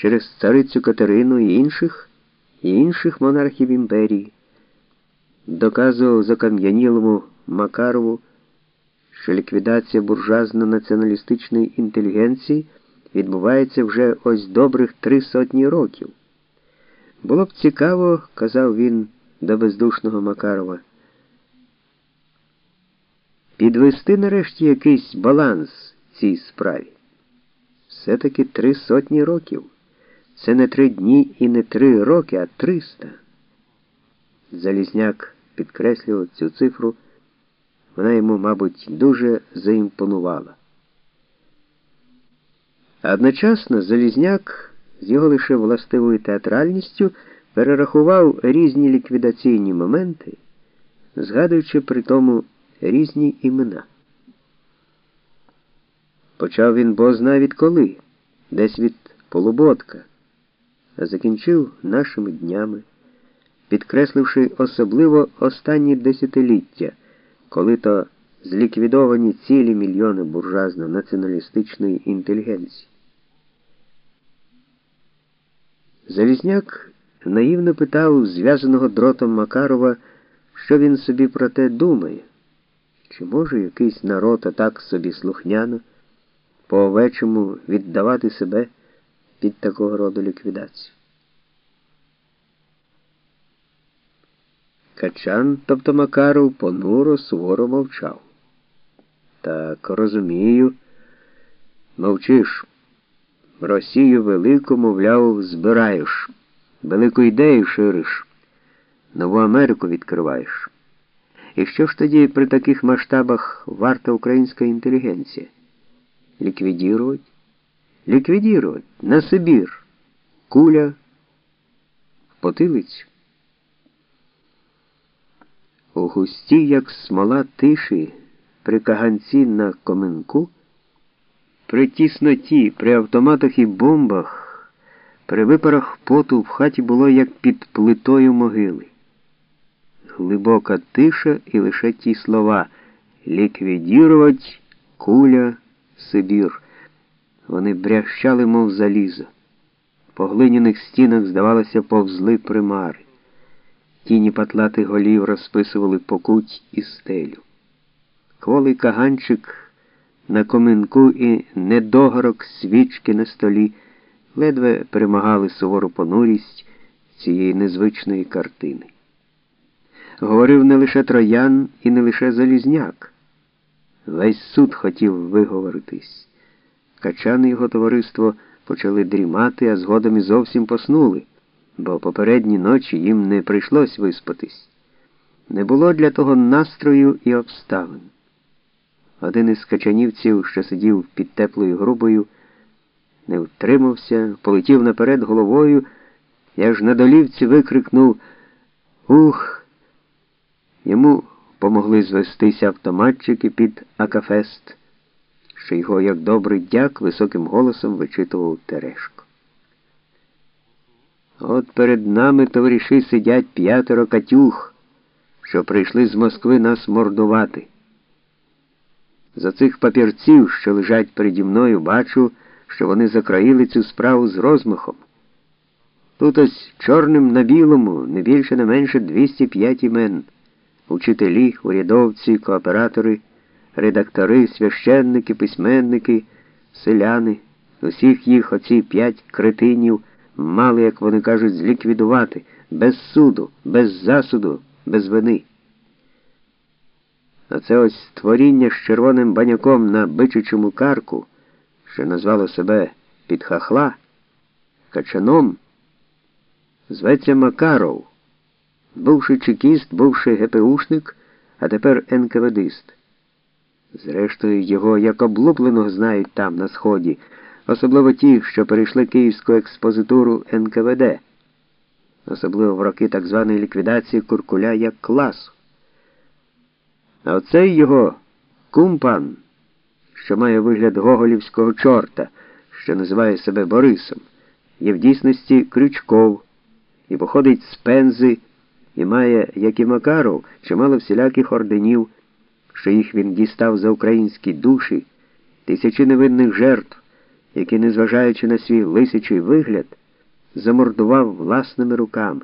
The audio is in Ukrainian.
через царицю Катерину і інших, і інших монархів імперії, доказував закам'янілому Макарову, що ліквідація буржуазно-націоналістичної інтелігенції відбувається вже ось добрих три сотні років. Було б цікаво, казав він до бездушного Макарова, підвести нарешті якийсь баланс цій справі. Все-таки три сотні років. Це не три дні і не три роки, а триста. Залізняк підкреслював цю цифру, вона йому, мабуть, дуже заімпонувала. Одночасно Залізняк з його лише властивою театральністю перерахував різні ліквідаційні моменти, згадуючи при тому різні імена. Почав він бозна відколи, десь від полуботка, а закінчив нашими днями, підкресливши особливо останні десятиліття, коли то зліквідовані цілі мільйони буржуазно-націоналістичної інтелігенції. Залізняк наївно питав зв'язаного дротом Макарова, що він собі про те думає, чи може якийсь народ отак собі слухняно по овечому віддавати себе під такого роду ліквідацію. Качан, тобто Макаров, понуро суворо мовчав. Так, розумію, мовчиш. Росію велику, мовляв, збираєш, велику ідею шириш, нову Америку відкриваєш. І що ж тоді при таких масштабах варта українська інтелігенція? Ликвидировать? Ликвидировать на Сибір. Куля в потилицю. У густі, як смола тиші, при каганці на коменку, при тісноті, при автоматах і бомбах, при випарах поту в хаті було як під плитою могили. Глибока тиша і лише ті слова ліквідірувати куля. Сибір. Вони брящали, мов залізо. По глиняних стінах, здавалося, повзли примари. Тіні патлатих голів розписували покуть і стелю. Кволий каганчик на коминку і недогорок свічки на столі ледве перемагали сувору понурість цієї незвичної картини. Говорив не лише троян і не лише Залізняк. Весь суд хотів виговоритись. Качани і його товариство почали дрімати, а згодом і зовсім поснули, бо попередні ночі їм не прийшлось виспатись. Не було для того настрою і обставин. Один із качанівців, що сидів під теплою грубою, не втримався, полетів наперед головою і аж на долівці викрикнув Ух! Йому помогли звестися автоматчики під Акафест, що його, як добрий дяк, високим голосом вичитував Терешко. От перед нами, товариші, сидять п'ятеро катюх, що прийшли з Москви нас мордувати. За цих папірців, що лежать переді мною, бачу, що вони закроїли цю справу з розмахом. Тут ось чорним на білому, не більше не менше 205 імен учителі, урядовці, кооператори, редактори, священники, письменники, селяни, усіх їх оці п'ять кретинів мали, як вони кажуть, зліквідувати без суду, без засуду, без вини. А це ось творіння з червоним баняком на бичучому карку, що назвало себе підхахла, качаном, зветься Макаров бувши чекіст, бувши ГПУшник, а тепер НКВДист. Зрештою, його як облупленого знають там, на Сході, особливо ті, що перейшли київську експозитуру НКВД, особливо в роки так званої ліквідації Куркуля як класу. А оцей його кумпан, що має вигляд гоголівського чорта, що називає себе Борисом, є в дійсності Крючков і походить з пензи і має, як і Макаров, чимало всіляких орденів, що їх він дістав за українські душі, тисячі невинних жертв, які, незважаючи на свій лисячий вигляд, замордував власними руками.